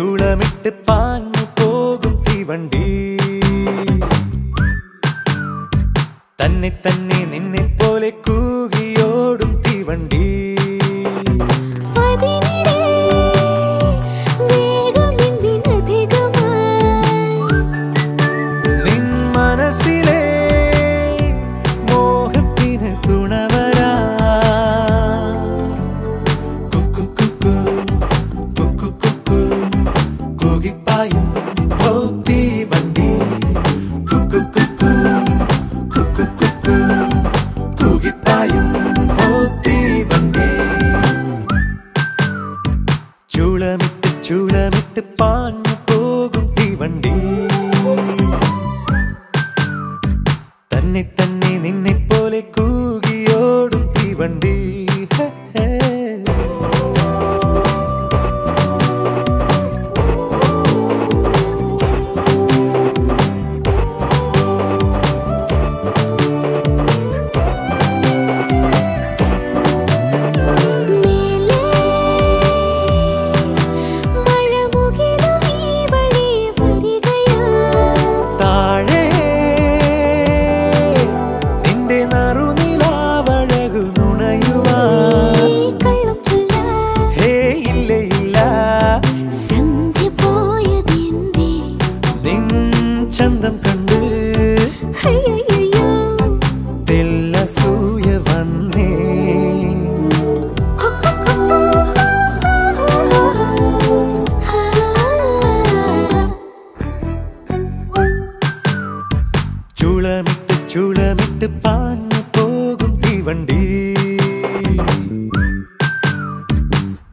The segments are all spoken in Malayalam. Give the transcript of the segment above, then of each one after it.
ചൂളമിട്ട് പാഞ്ഞു പോകും തീവണ്ടി. തന്നെ തന്നെ നിന്നെ പോലെ കൂകിയോടും തീവണ്ടി. അസൂയ വന്നേ. ചുളമിട്ട് ചുളമിട്ട് പാഞ്ഞു പോകും തീവണ്ടി.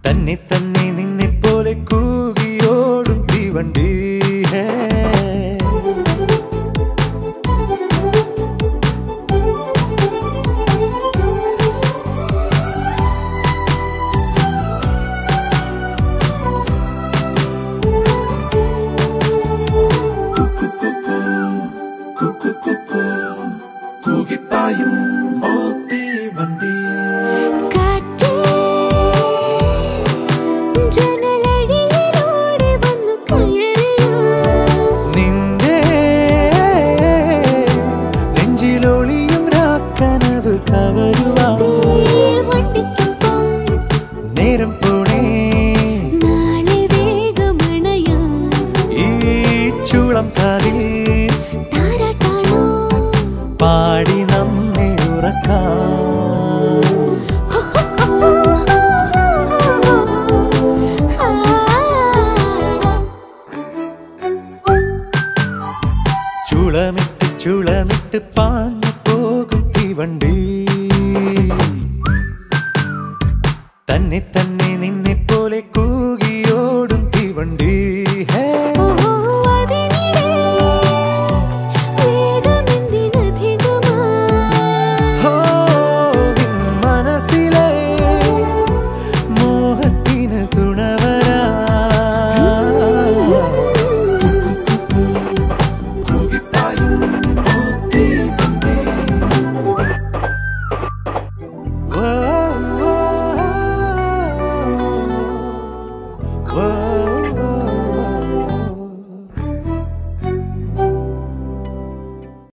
തന്നെ തന്നെ നിന്നെ പോലെ കൂകിയോടും തീവണ്ടി. kuku kuku kugipayong വിട്ട് പാഞ്ഞു പോകും തീവണ്ടി. തന്നെ തന്നെ നിന്നെ പോലെ കൂകി